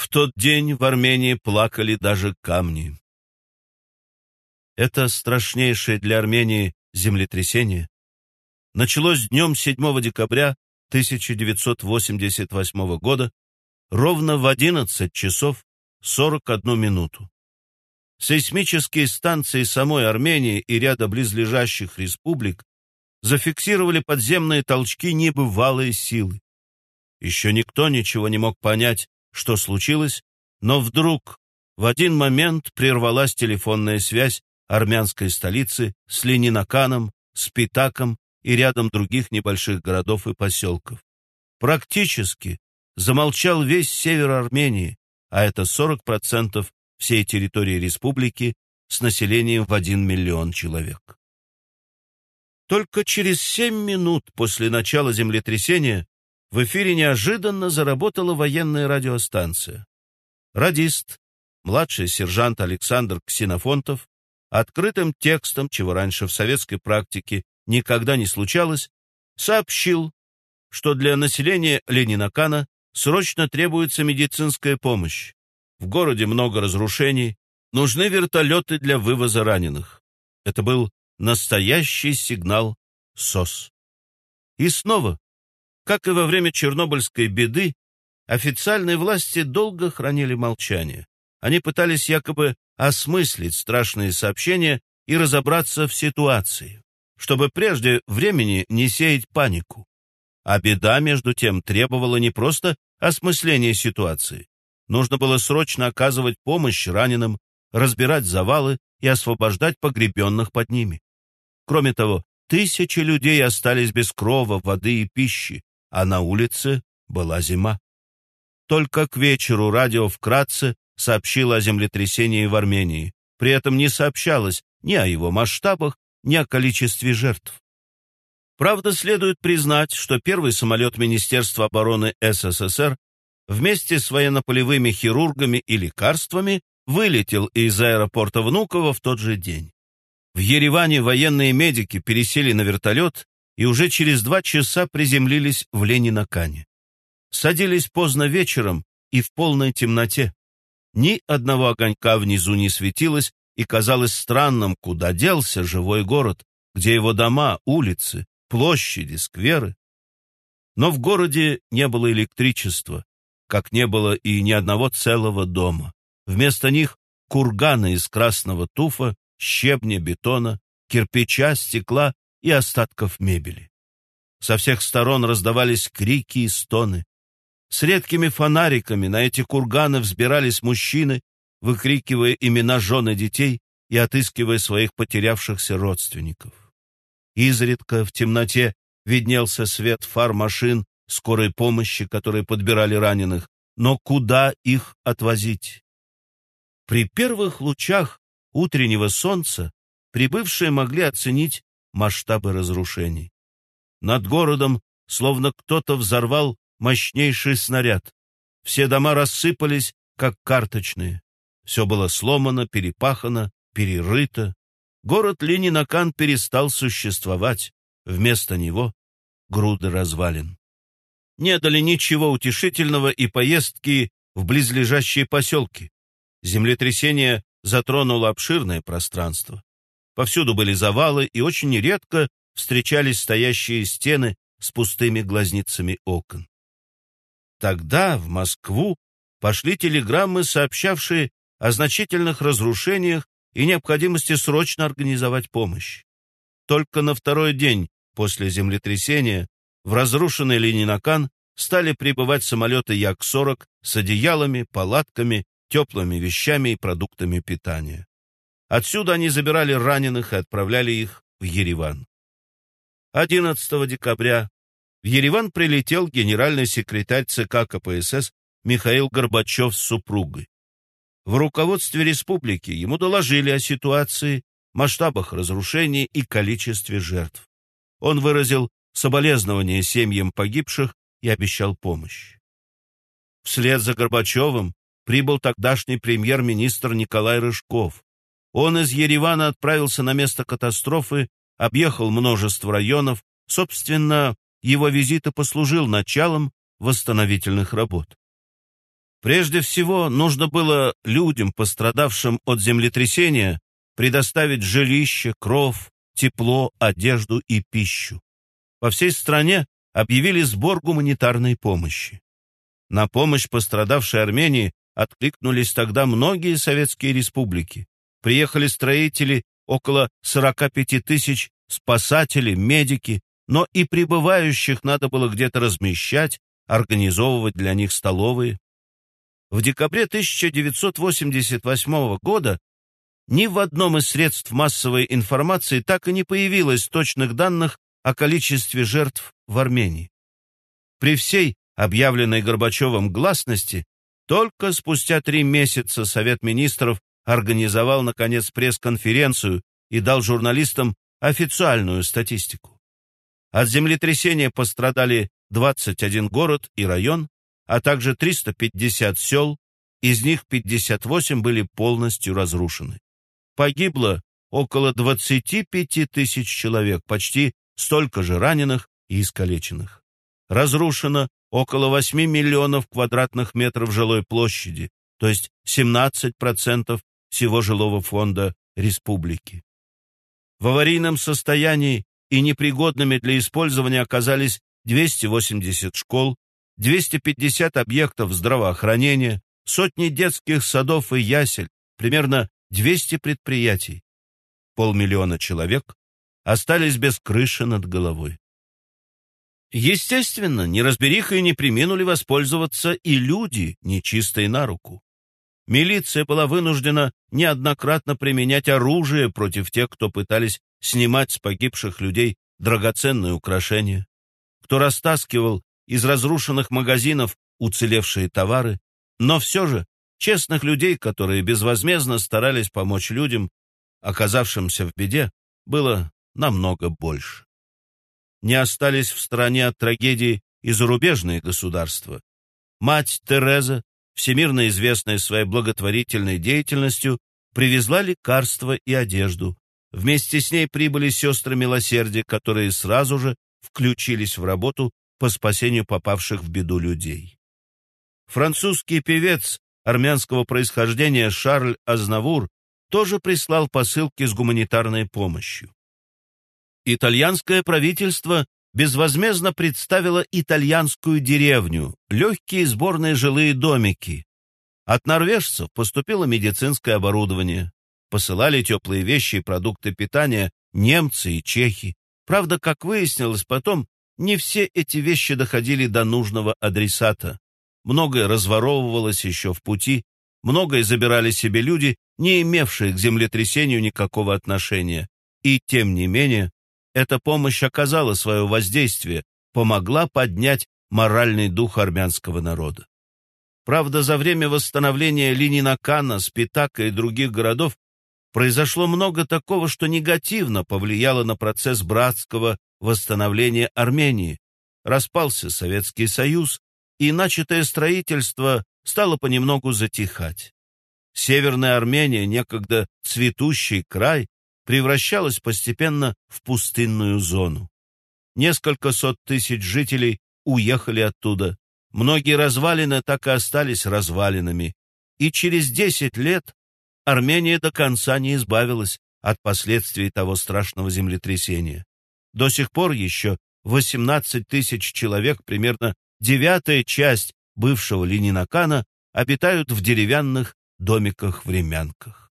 В тот день в Армении плакали даже камни. Это страшнейшее для Армении землетрясение началось днем 7 декабря 1988 года ровно в 11 часов 41 минуту. Сейсмические станции самой Армении и ряда близлежащих республик зафиксировали подземные толчки небывалой силы. Еще никто ничего не мог понять, что случилось, но вдруг в один момент прервалась телефонная связь армянской столицы с Ленинаканом, Спитаком и рядом других небольших городов и поселков. Практически замолчал весь север Армении, а это 40% всей территории республики с населением в 1 миллион человек. Только через 7 минут после начала землетрясения в эфире неожиданно заработала военная радиостанция. Радист, младший сержант Александр Ксенофонтов, открытым текстом, чего раньше в советской практике никогда не случалось, сообщил, что для населения Ленинакана срочно требуется медицинская помощь. В городе много разрушений, нужны вертолеты для вывоза раненых. Это был настоящий сигнал СОС. И снова как и во время Чернобыльской беды, официальные власти долго хранили молчание. Они пытались якобы осмыслить страшные сообщения и разобраться в ситуации, чтобы прежде времени не сеять панику. А беда, между тем, требовала не просто осмысления ситуации. Нужно было срочно оказывать помощь раненым, разбирать завалы и освобождать погребенных под ними. Кроме того, тысячи людей остались без крова, воды и пищи, а на улице была зима. Только к вечеру радио вкратце сообщило о землетрясении в Армении. При этом не сообщалось ни о его масштабах, ни о количестве жертв. Правда, следует признать, что первый самолет Министерства обороны СССР вместе с военно-полевыми хирургами и лекарствами вылетел из аэропорта Внуково в тот же день. В Ереване военные медики пересели на вертолет и уже через два часа приземлились в Ленинакане. Садились поздно вечером и в полной темноте. Ни одного огонька внизу не светилось, и казалось странным, куда делся живой город, где его дома, улицы, площади, скверы. Но в городе не было электричества, как не было и ни одного целого дома. Вместо них курганы из красного туфа, щебня, бетона, кирпича, стекла и остатков мебели. Со всех сторон раздавались крики и стоны. С редкими фонариками на эти курганы взбирались мужчины, выкрикивая имена жен и детей и отыскивая своих потерявшихся родственников. Изредка в темноте виднелся свет фар машин скорой помощи, которые подбирали раненых, но куда их отвозить? При первых лучах утреннего солнца прибывшие могли оценить масштабы разрушений. Над городом словно кто-то взорвал мощнейший снаряд. Все дома рассыпались, как карточные. Все было сломано, перепахано, перерыто. Город Ленинакан перестал существовать. Вместо него груды развалин. Не дали ничего утешительного и поездки в близлежащие поселки. Землетрясение затронуло обширное пространство. Повсюду были завалы, и очень редко встречались стоящие стены с пустыми глазницами окон. Тогда в Москву пошли телеграммы, сообщавшие о значительных разрушениях и необходимости срочно организовать помощь. Только на второй день после землетрясения в разрушенный Ленинакан стали прибывать самолеты Як-40 с одеялами, палатками, теплыми вещами и продуктами питания. Отсюда они забирали раненых и отправляли их в Ереван. 11 декабря в Ереван прилетел генеральный секретарь ЦК КПСС Михаил Горбачев с супругой. В руководстве республики ему доложили о ситуации, масштабах разрушений и количестве жертв. Он выразил соболезнования семьям погибших и обещал помощь. Вслед за Горбачевым прибыл тогдашний премьер-министр Николай Рыжков. Он из Еревана отправился на место катастрофы, объехал множество районов, собственно, его визит и послужил началом восстановительных работ. Прежде всего, нужно было людям, пострадавшим от землетрясения, предоставить жилище, кров, тепло, одежду и пищу. По всей стране объявили сбор гуманитарной помощи. На помощь пострадавшей Армении откликнулись тогда многие советские республики. Приехали строители, около 45 тысяч, спасатели, медики, но и прибывающих надо было где-то размещать, организовывать для них столовые. В декабре 1988 года ни в одном из средств массовой информации так и не появилось точных данных о количестве жертв в Армении. При всей объявленной Горбачевым гласности, только спустя три месяца Совет Министров организовал, наконец, пресс-конференцию и дал журналистам официальную статистику. От землетрясения пострадали 21 город и район, а также 350 сел, из них 58 были полностью разрушены. Погибло около 25 тысяч человек, почти столько же раненых и искалеченных. Разрушено около 8 миллионов квадратных метров жилой площади, то есть 17% всего жилого фонда республики. В аварийном состоянии и непригодными для использования оказались 280 школ, 250 объектов здравоохранения, сотни детских садов и ясель, примерно 200 предприятий. Полмиллиона человек остались без крыши над головой. Естественно, неразберихой не приминули воспользоваться и люди, нечистые на руку. Милиция была вынуждена неоднократно применять оружие против тех, кто пытались снимать с погибших людей драгоценные украшения, кто растаскивал из разрушенных магазинов уцелевшие товары, но все же честных людей, которые безвозмездно старались помочь людям, оказавшимся в беде, было намного больше. Не остались в стороне от трагедии и зарубежные государства. Мать Тереза, всемирно известная своей благотворительной деятельностью, привезла лекарства и одежду. Вместе с ней прибыли сестры милосердия, которые сразу же включились в работу по спасению попавших в беду людей. Французский певец армянского происхождения Шарль Азнавур тоже прислал посылки с гуманитарной помощью. Итальянское правительство безвозмездно представило итальянскую деревню, легкие сборные жилые домики. От норвежцев поступило медицинское оборудование. Посылали теплые вещи и продукты питания немцы и чехи. Правда, как выяснилось потом, не все эти вещи доходили до нужного адресата. Многое разворовывалось еще в пути, многое забирали себе люди, не имевшие к землетрясению никакого отношения. И, тем не менее, эта помощь оказала свое воздействие, помогла поднять моральный дух армянского народа. Правда, за время восстановления Ленинакана, Спитака и других городов произошло много такого, что негативно повлияло на процесс братского восстановления Армении. Распался Советский Союз, и начатое строительство стало понемногу затихать. Северная Армения, некогда цветущий край, превращалась постепенно в пустынную зону. Несколько сот тысяч жителей уехали оттуда. Многие развалины так и остались развалинами. И через десять лет Армения до конца не избавилась от последствий того страшного землетрясения. До сих пор еще 18 тысяч человек, примерно девятая часть бывшего Ленинакана, обитают в деревянных домиках-времянках.